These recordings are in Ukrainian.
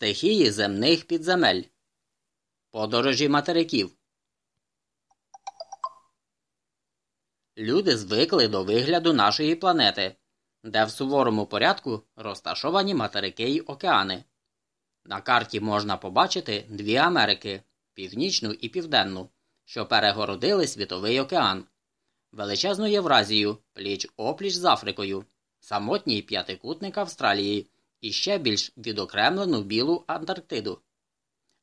Стихії земних підземель. Подорожі материків. Люди звикли до вигляду нашої планети, де в суворому порядку розташовані материки й океани. На карті можна побачити дві Америки Північну і Південну, що перегородили Світовий океан, величезну Євразію, пліч опліч з Африкою, самотній п'ятикутник Австралії і ще більш відокремлену білу Антарктиду.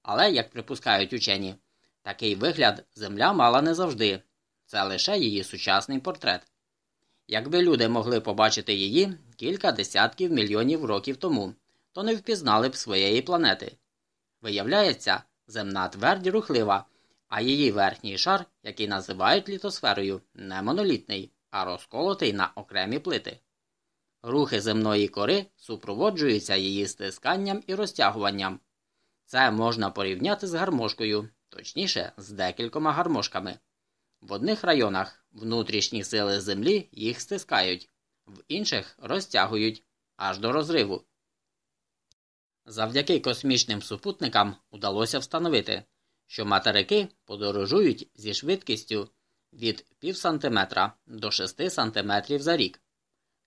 Але, як припускають учені, такий вигляд Земля мала не завжди це лише її сучасний портрет. Якби люди могли побачити її кілька десятків мільйонів років тому, то не впізнали б своєї планети. Виявляється, земна твердь рухлива, а її верхній шар, який називають літосферою, не монолітний, а розколотий на окремі плити. Рухи земної кори супроводжуються її стисканням і розтягуванням. Це можна порівняти з гармошкою, точніше, з декількома гармошками. В одних районах внутрішні сили землі їх стискають, в інших розтягують аж до розриву. Завдяки космічним супутникам удалося встановити, що материки подорожують зі швидкістю від пів сантиметра до 6 сантиметрів за рік.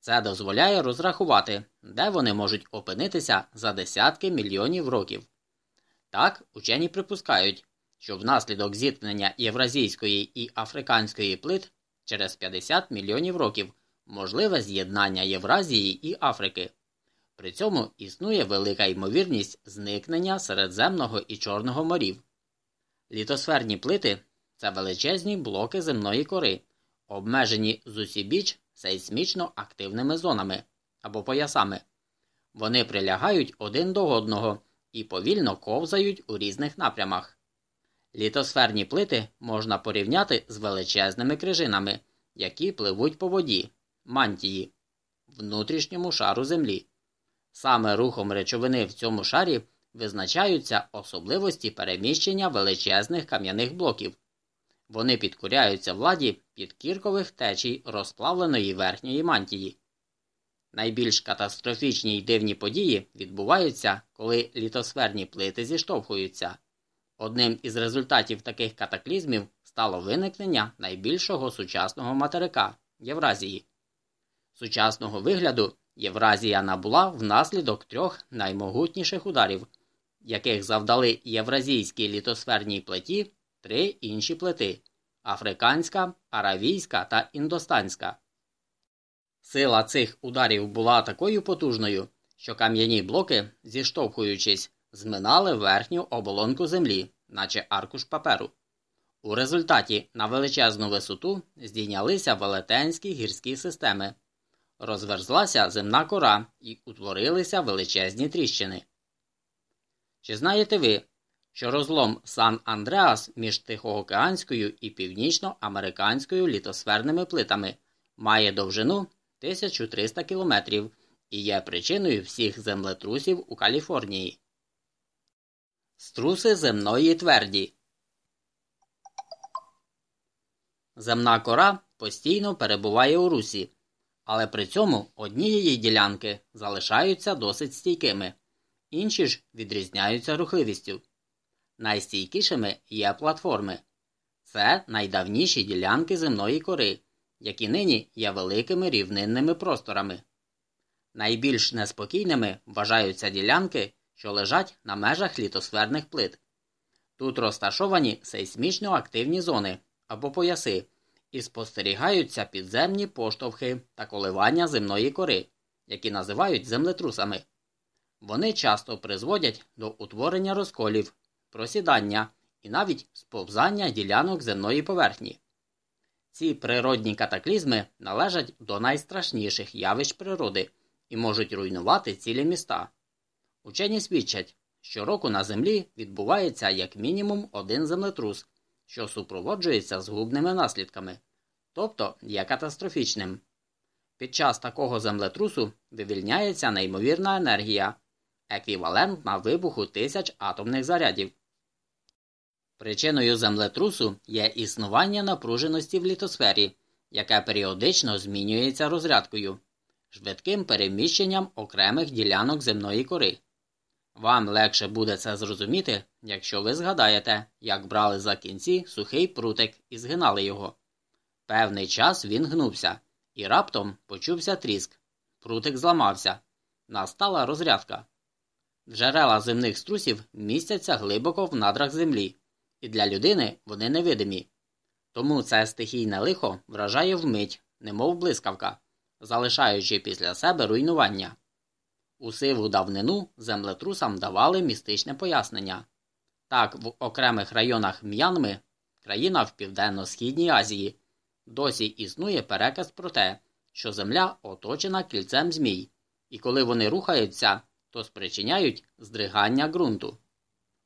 Це дозволяє розрахувати, де вони можуть опинитися за десятки мільйонів років. Так, учені припускають, що внаслідок зіткнення євразійської і африканської плит через 50 мільйонів років можливе з'єднання Євразії і Африки. При цьому існує велика ймовірність зникнення Середземного і Чорного морів. Літосферні плити це величезні блоки земної кори, обмежені з усібіч сейсмічно активними зонами або поясами. Вони прилягають один до одного і повільно ковзають у різних напрямах. Літосферні плити можна порівняти з величезними крижинами, які пливуть по воді, мантії, внутрішньому шару Землі. Саме рухом речовини в цьому шарі визначаються особливості переміщення величезних кам'яних блоків. Вони підкоряються владі підкіркових течій розплавленої верхньої мантії. Найбільш катастрофічні й дивні події відбуваються, коли літосферні плити зіштовхуються. Одним із результатів таких катаклізмів стало виникнення найбільшого сучасного материка Євразії. Сучасного вигляду Євразія набула внаслідок трьох наймогутніших ударів, яких завдали євразійській літосферній плиті три інші плити африканська, аравійська та індостанська. Сила цих ударів була такою потужною, що кам'яні блоки, зіштовхуючись, зминали верхню оболонку землі, наче аркуш паперу. У результаті на величезну висоту здійнялися велетенські гірські системи, розверзлася земна кора і утворилися величезні тріщини. Чи знаєте ви, що розлом Сан Андреас між Тихоокеанською і північноамериканською літосферними плитами має довжину 1300 кілометрів і є причиною всіх землетрусів у Каліфорнії? Струси земної тверді. Земна кора постійно перебуває у русі, але при цьому одні її ділянки залишаються досить стійкими, інші ж відрізняються рухливістю. Найстійкішими є платформи. Це найдавніші ділянки земної кори, які нині є великими рівнинними просторами. Найбільш неспокійними вважаються ділянки, що лежать на межах літосферних плит. Тут розташовані сейсмічно активні зони або пояси, і спостерігаються підземні поштовхи та коливання земної кори, які називають землетрусами. Вони часто призводять до утворення розколів, просідання і навіть сповзання ділянок земної поверхні. Ці природні катаклізми належать до найстрашніших явищ природи і можуть руйнувати цілі міста. Учені свідчать, що року на землі відбувається як мінімум один землетрус, що супроводжується згубними наслідками, тобто є катастрофічним. Під час такого землетрусу вивільняється неймовірна енергія, еквівалентна вибуху тисяч атомних зарядів. Причиною землетрусу є існування напруженості в літосфері, яке періодично змінюється розрядкою, швидким переміщенням окремих ділянок земної кори. Вам легше буде це зрозуміти, якщо ви згадаєте, як брали за кінці сухий прутик і згинали його. Певний час він гнувся, і раптом почувся тріск. Прутик зламався. Настала розрядка. Джерела земних струсів містяться глибоко в надрах землі, і для людини вони невидимі. Тому це стихійне лихо вражає вмить, немов блискавка, залишаючи після себе руйнування. У сиву давнину землетрусам давали містичне пояснення. Так, в окремих районах М'янми, країна в Південно-Східній Азії, досі існує переказ про те, що земля оточена кільцем змій, і коли вони рухаються, то спричиняють здригання ґрунту.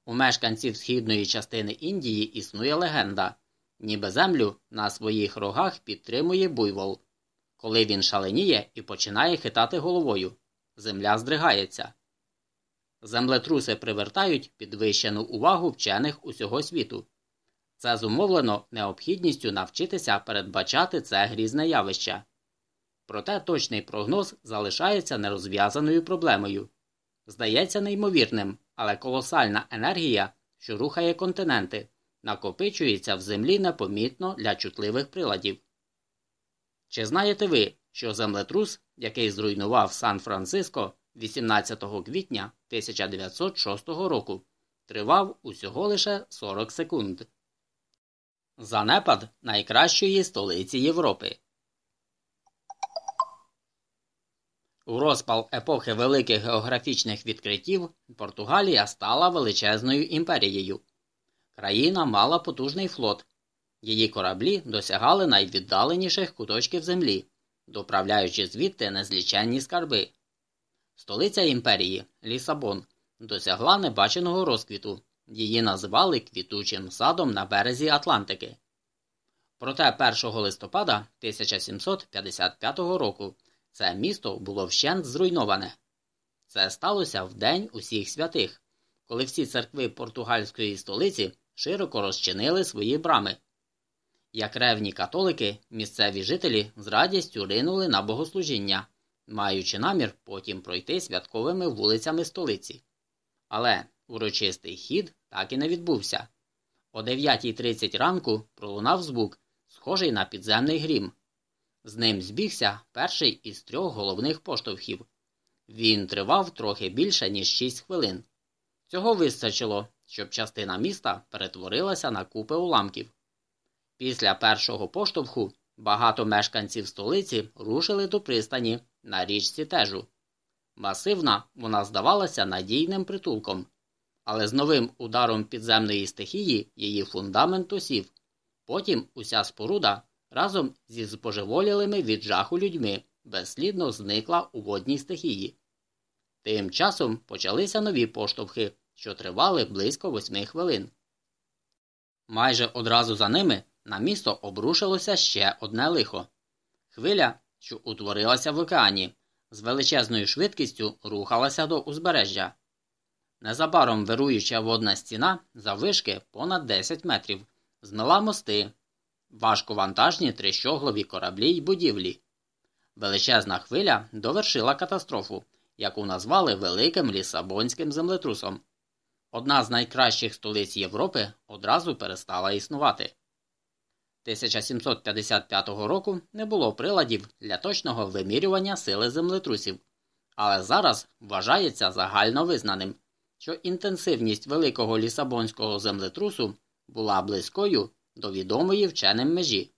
У мешканців східної частини Індії існує легенда, ніби землю на своїх рогах підтримує буйвол. Коли він шаленіє і починає хитати головою, земля здригається. Землетруси привертають підвищену увагу вчених усього світу. Це зумовлено необхідністю навчитися передбачати це грізне явище. Проте точний прогноз залишається нерозв'язаною проблемою. Здається неймовірним, але колосальна енергія, що рухає континенти, накопичується в землі непомітно для чутливих приладів. Чи знаєте ви, що землетрус, який зруйнував Сан-Франциско 18 квітня 1906 року, тривав усього лише 40 секунд? Занепад найкращої столиці Європи. У розпал епохи великих географічних відкриттів Португалія стала величезною імперією. Країна мала потужний флот. Її кораблі досягали найвіддаленіших куточків землі, доправляючи звідти незліченні скарби. Столиця імперії Лісабон досягла небаченого розквіту. Її називали квітучим садом на березі Атлантики. Проте 1 листопада 1755 року це місто було вщент зруйноване. Це сталося в День усіх святих, коли всі церкви португальської столиці широко розчинили свої брами. Як ревні католики, місцеві жителі з радістю ринули на богослужіння, маючи намір потім пройти святковими вулицями столиці. Але урочистий хід так і не відбувся. О 9.30 ранку пролунав звук, схожий на підземний грім. З ним збігся перший із трьох головних поштовхів. Він тривав трохи більше, ніж 6 хвилин. Цього вистачило, щоб частина міста перетворилася на купи уламків. Після першого поштовху багато мешканців столиці рушили до пристані на річці тежу. Масивна вона здавалася надійним притулком, але з новим ударом підземної стихії її фундамент осів. Потім уся споруда разом зі збожеволілими від жаху людьми безслідно зникла у водній стихії. Тим часом почалися нові поштовхи, що тривали близько восьми хвилин. Майже одразу за ними на місто обрушилося ще одне лихо хвиля, що утворилася в океані, з величезною швидкістю рухалася до узбережжя. Незабаром вируюча водна стіна заввишки понад 10 метрів, змила мости, важковантажні трищоглові кораблі й будівлі. Величезна хвиля довершила катастрофу, яку назвали Великим Лісабонським землетрусом. Одна з найкращих столиць Європи одразу перестала існувати. 1755 року не було приладів для точного вимірювання сили землетрусів, але зараз вважається загально визнаним, що інтенсивність великого лісабонського землетрусу була близькою до відомої вченим межі.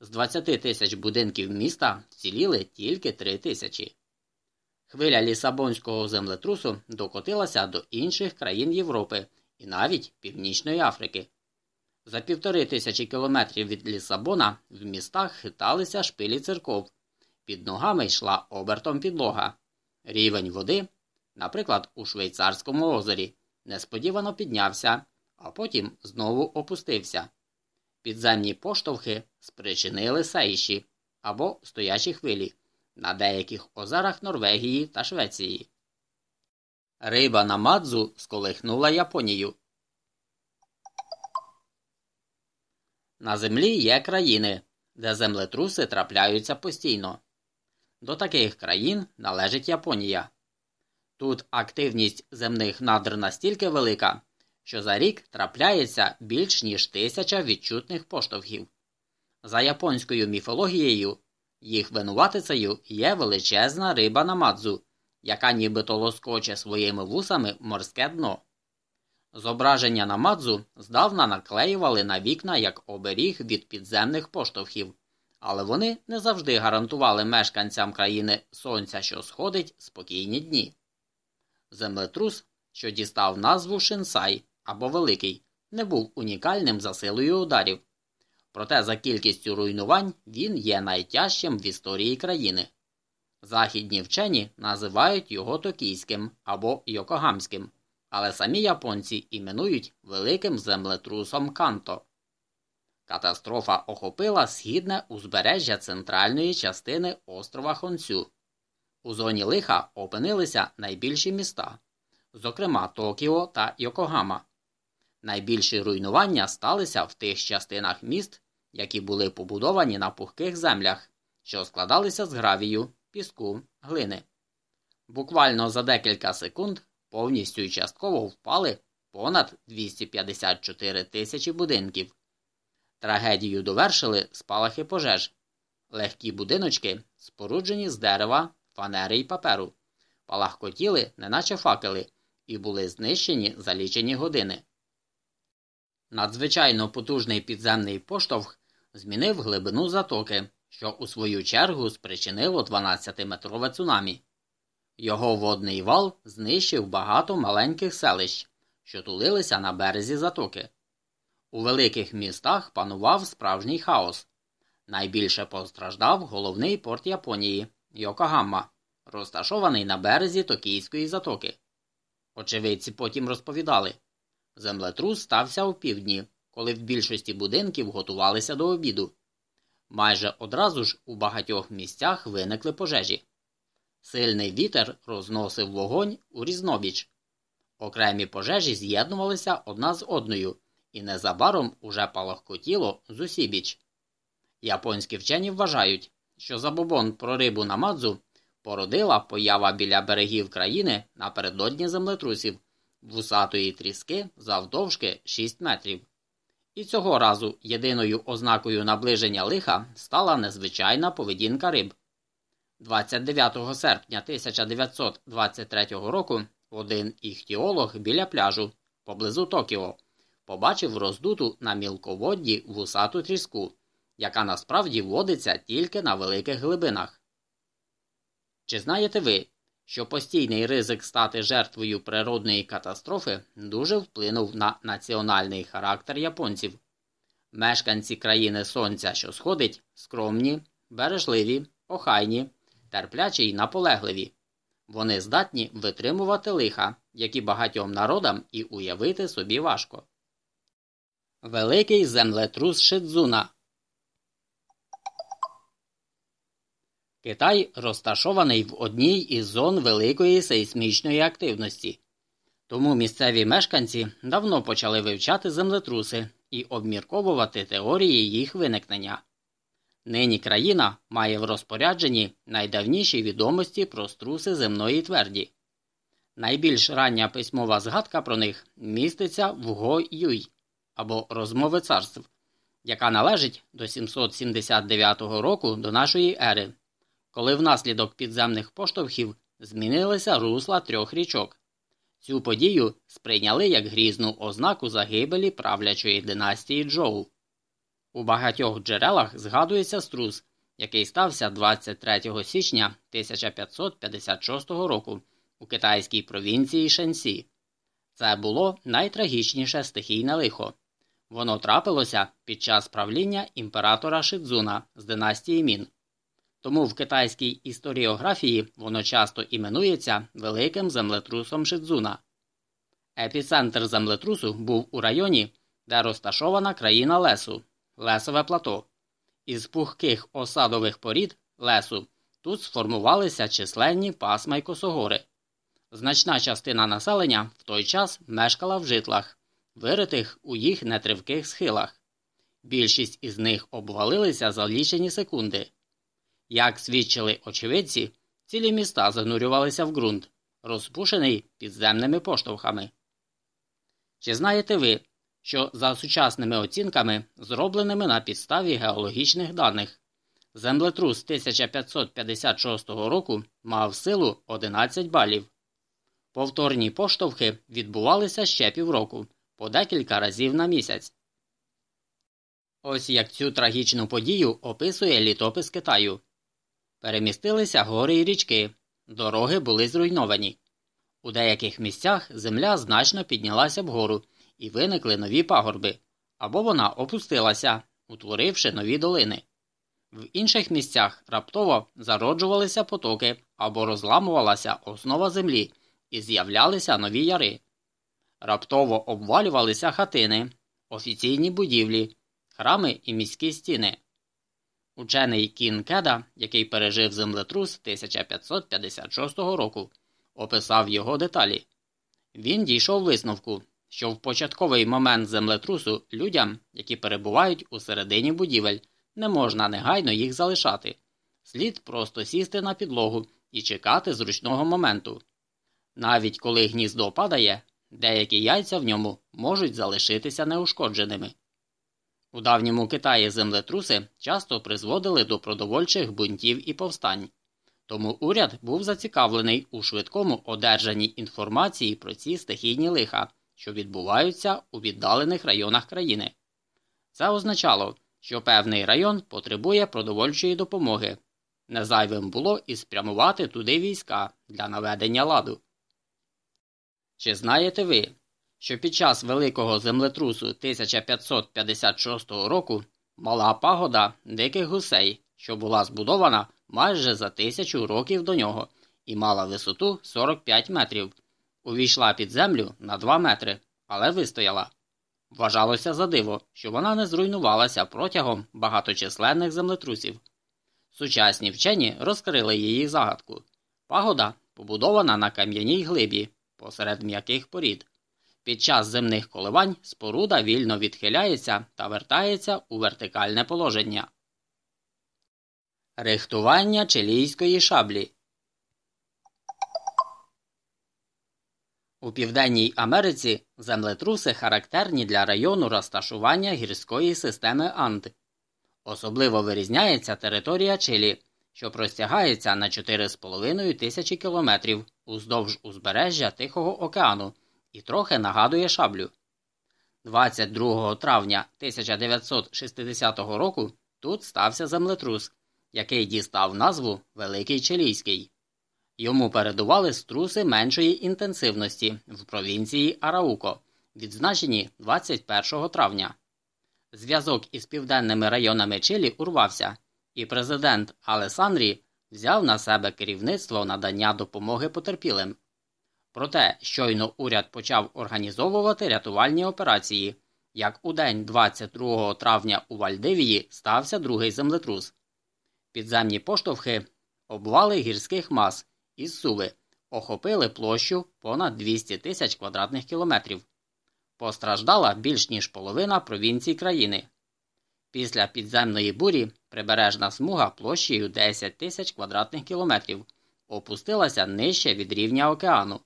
З 20 тисяч будинків міста вціліли тільки 3 тисячі. Хвиля лісабонського землетрусу докотилася до інших країн Європи і навіть Північної Африки. За півтори тисячі кілометрів від Лісабона в містах хиталися шпилі церков, під ногами йшла обертом підлога. Рівень води, наприклад, у Швейцарському озері, несподівано піднявся, а потім знову опустився. Підземні поштовхи спричинили сейші або стоячі хвилі на деяких озерах Норвегії та Швеції. Риба на мадзу сколихнула Японію. На землі є країни, де землетруси трапляються постійно. До таких країн належить Японія. Тут активність земних надр настільки велика, що за рік трапляється більш ніж тисяча відчутних поштовхів. За японською міфологією, їх винуватицею є величезна риба намадзу, яка нібито лоскоче своїми вусами морське дно. Зображення намадзу здавна наклеювали на вікна як оберіг від підземних поштовхів, але вони не завжди гарантували мешканцям країни сонця, що сходить, спокійні дні. Землетрус, що дістав назву Шинсай або Великий, не був унікальним за силою ударів. Проте за кількістю руйнувань він є найтяжчим в історії країни. Західні вчені називають його токійським або йокогамським, але самі японці іменують великим землетрусом Канто. Катастрофа охопила східне узбережжя центральної частини острова Хонцю. У зоні лиха опинилися найбільші міста, зокрема Токіо та Йокогама. Найбільші руйнування сталися в тих частинах міст, які були побудовані на пухких землях, що складалися з гравію, піску, глини. Буквально за декілька секунд повністю і частково впали понад 254 тисячі будинків. Трагедію довершили спалахи пожеж, легкі будиночки, споруджені з дерева, фанери й паперу, палахкотіли, неначе факели, і були знищені за лічені години. Надзвичайно потужний підземний поштовх змінив глибину затоки, що у свою чергу спричинило 12-метрове цунамі. Його водний вал знищив багато маленьких селищ, що тулилися на березі затоки. У великих містах панував справжній хаос. Найбільше постраждав головний порт Японії Йокогамма, розташований на березі Токійської затоки. Очевидці потім розповідали землетрус стався у півдні, коли в більшості будинків готувалися до обіду. Майже одразу ж у багатьох місцях виникли пожежі. Сильний вітер розносив вогонь у різнобіч. Окремі пожежі з'єднувалися одна з одною, і незабаром уже палахкотіло з усібіч. Японські вчені вважають, що забобон про рибу на мадзу породила поява біля берегів країни напередодні землетрусів вусатої тріски завдовжки 6 метрів. І цього разу єдиною ознакою наближення лиха стала незвичайна поведінка риб. 29 серпня 1923 року один іхтіолог біля пляжу поблизу Токіо побачив роздуту на мілководді вусату тріску, яка насправді водиться тільки на великих глибинах. Чи знаєте ви, що постійний ризик стати жертвою природної катастрофи дуже вплинув на національний характер японців? Мешканці країни Сонця, що сходить, скромні, бережливі, охайні, терплячі й наполегливі. Вони здатні витримувати лиха, які багатьом народам і уявити собі важко. Великий землетрус Шидзуна Китай розташований в одній із зон великої сейсмічної активності. Тому місцеві мешканці давно почали вивчати землетруси і обмірковувати теорії їх виникнення. Нині країна має в розпорядженні найдавніші відомості про струси земної тверді. Найбільш рання письмова згадка про них міститься в Го Юй або розмови царств, яка належить до 779 року до нашої ери, коли внаслідок підземних поштовхів змінилися русла трьох річок. Цю подію сприйняли як грізну ознаку загибелі правлячої династії Джоу. У багатьох джерелах згадується струс, який стався 23 січня 1556 року у китайській провінції Шенсі. Це було найтрагічніше стихійне лихо. Воно трапилося під час правління імператора Шидзуна з династії Мін. Тому в китайській історіографії воно часто іменується великим землетрусом Шидзуна. Епіцентр землетрусу був у районі, де розташована країна лесу лесове плато. Із пухких осадових порід лесу тут сформувалися численні пасма й косогори. Значна частина населення в той час мешкала в житлах, виритих у їх нетривких схилах. Більшість із них обвалилися за лічені секунди. Як свідчили очевидці, цілі міста занурювалися в ґрунт, розпушений підземними поштовхами. Чи знаєте ви, що за сучасними оцінками, зробленими на підставі геологічних даних, землетрус 1556 року мав силу 11 балів. Повторні поштовхи відбувалися ще півроку, по декілька разів на місяць. Ось як цю трагічну подію описує літопис Китаю. Перемістилися гори і річки, дороги були зруйновані. У деяких місцях земля значно піднялася вгору і виникли нові пагорби, або вона опустилася, утворивши нові долини. В інших місцях раптово зароджувалися потоки або розламувалася основа землі і з'являлися нові яри. Раптово обвалювалися хатини, офіційні будівлі, храми і міські стіни. Учений Кін Кеда, який пережив землетрус 1556 року, описав його деталі. Він дійшов висновку, що в початковий момент землетрусу людям, які перебувають у середині будівель, не можна негайно їх залишати. Слід просто сісти на підлогу і чекати зручного моменту. Навіть коли гніздо падає, деякі яйця в ньому можуть залишитися неушкодженими. У давньому Китаї землетруси часто призводили до продовольчих бунтів і повстань, тому уряд був зацікавлений у швидкому одержанні інформації про ці стихійні лиха, що відбуваються у віддалених районах країни. Це означало, що певний район потребує продовольчої допомоги. Незайвим було і спрямувати туди війська для наведення ладу. Чи знаєте ви, що під час великого землетрусу 1556 року мала пагода диких гусей, що була збудована майже за тисячу років до нього і мала висоту 45 метрів, увійшла під землю на 2 метри, але вистояла. Вважалося за диво, що вона не зруйнувалася протягом багаточисленних землетрусів. Сучасні вчені розкрили її загадку. Пагода побудована на кам'яній глибі посеред м'яких порід. Під час земних коливань споруда вільно відхиляється та вертається у вертикальне положення. Рихтування чилійської шаблі У Південній Америці землетруси характерні для району розташування гірської системи Анд. Особливо вирізняється територія Чилі, що простягається на 4,5 тисячі кілометрів уздовж узбережжя Тихого океану і трохи нагадує шаблю. 22 травня 1960 року тут стався землетрус, який дістав назву Великий Чилійський. Йому передували струси меншої інтенсивності в провінції Арауко, відзначені 21 травня. Зв'язок із південними районами Чилі урвався, і президент Алесандрі взяв на себе керівництво надання допомоги потерпілим. Проте щойно уряд почав організовувати рятувальні операції, як у день 22 травня у Вальдивії стався другий землетрус. Підземні поштовхи обвали гірських мас із суви охопили площу понад 200 тисяч квадратних кілометрів. Постраждала більш ніж половина провінцій країни. Після підземної бурі прибережна смуга площею 10 тисяч квадратних кілометрів опустилася нижче від рівня океану.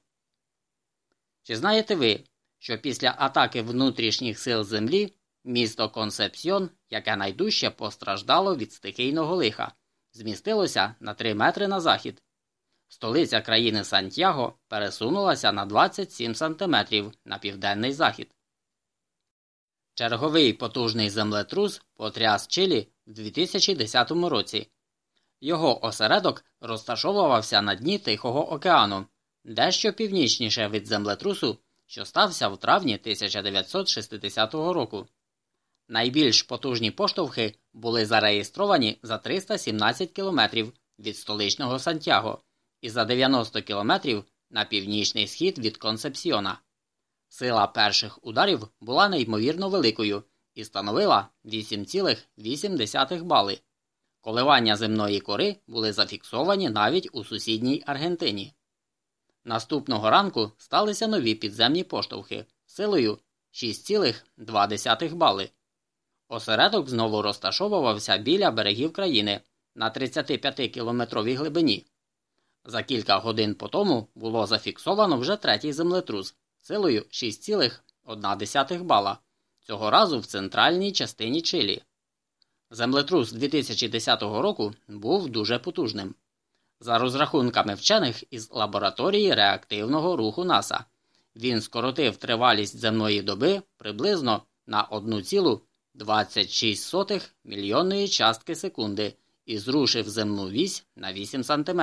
Чи знаєте ви, що після атаки внутрішніх сил Землі місто Консепсьйон, яке найдужче постраждало від стихійного лиха, змістилося на 3 метри на захід? Столиця країни Сантьяго пересунулася на 27 сантиметрів на південний захід. Черговий потужний землетрус потряс Чилі в 2010 році. Його осередок розташовувався на дні Тихого океану, дещо північніше від землетрусу, що стався в травні 1960 року. Найбільш потужні поштовхи були зареєстровані за 317 кілометрів від столичного Сантьяго і за 90 кілометрів на північний схід від Консепсіона. Сила перших ударів була неймовірно великою і становила 8,8 бали. Коливання земної кори були зафіксовані навіть у сусідній Аргентині. Наступного ранку сталися нові підземні поштовхи силою 6,2 бали. Осередок знову розташовувався біля берегів країни на 35 кілометровій глибині. За кілька годин по тому було зафіксовано вже третій землетрус силою 6,1 бала, цього разу в центральній частині Чилі. Землетрус 2010 року був дуже потужним. За розрахунками вчених із лабораторії реактивного руху НАСА, він скоротив тривалість земної доби приблизно на 1,26 мільйонної частки секунди і зрушив земну вісь на 8 см.